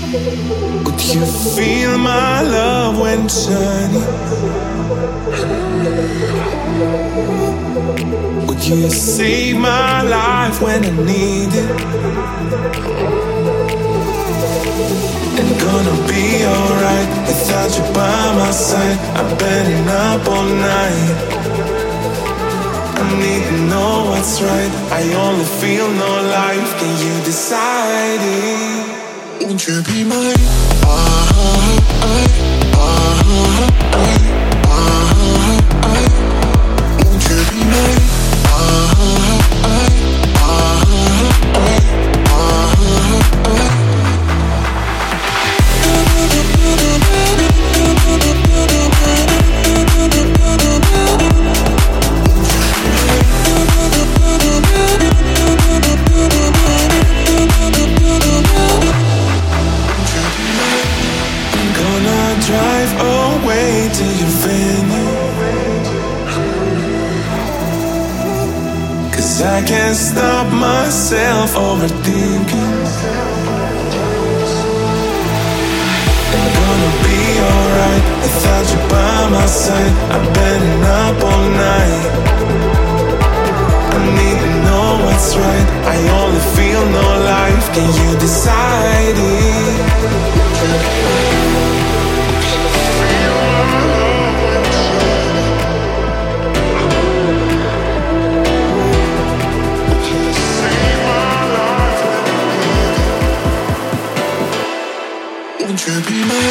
Would you feel my love when shining? Would you save my life when I need it? And gonna be alright without you by my side. I've been up all night. I need to know what's right. I only feel no life. Can you decide it? Won't you be mine? Ah, I, ah, I, ah, drive away to your venue. Cause I can't stop myself overthinking. I'm gonna be alright without you by my side. I've been up all night. I need to know what's right. I only feel no life. Can you decide it? Won't you be my?